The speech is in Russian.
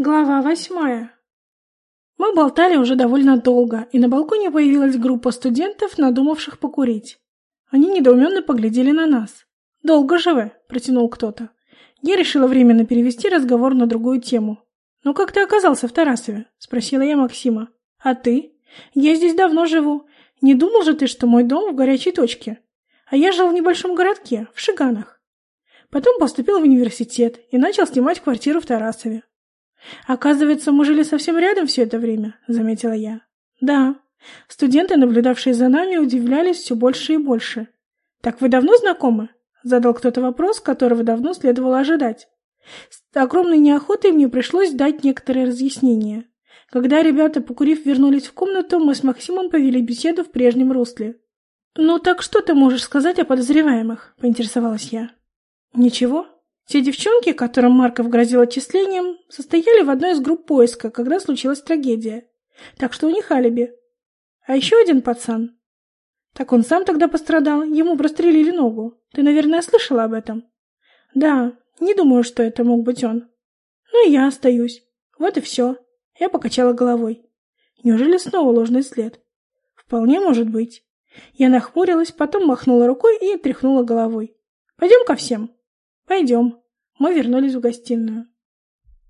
Глава восьмая. Мы болтали уже довольно долго, и на балконе появилась группа студентов, надумавших покурить. Они недоуменно поглядели на нас. «Долго же вы?» – протянул кто-то. Я решила временно перевести разговор на другую тему. «Ну как ты оказался в Тарасове?» – спросила я Максима. «А ты?» «Я здесь давно живу. Не думал же ты, что мой дом в горячей точке? А я жил в небольшом городке, в Шиганах. Потом поступил в университет и начал снимать квартиру в Тарасове. «Оказывается, мы жили совсем рядом все это время», — заметила я. «Да». Студенты, наблюдавшие за нами, удивлялись все больше и больше. «Так вы давно знакомы?» — задал кто-то вопрос, которого давно следовало ожидать. С огромной неохотой мне пришлось дать некоторые разъяснения. Когда ребята, покурив, вернулись в комнату, мы с Максимом повели беседу в прежнем русле. «Ну так что ты можешь сказать о подозреваемых?» — поинтересовалась я. «Ничего», все девчонки, которым Марков грозил отчислением, состояли в одной из групп поиска, когда случилась трагедия. Так что у них алиби. А еще один пацан. Так он сам тогда пострадал, ему прострелили ногу. Ты, наверное, слышала об этом? Да, не думаю, что это мог быть он. Ну и я остаюсь. Вот и все. Я покачала головой. Неужели снова ложный след? Вполне может быть. Я нахмурилась, потом махнула рукой и тряхнула головой. Пойдем ко всем. «Пойдем». Мы вернулись в гостиную.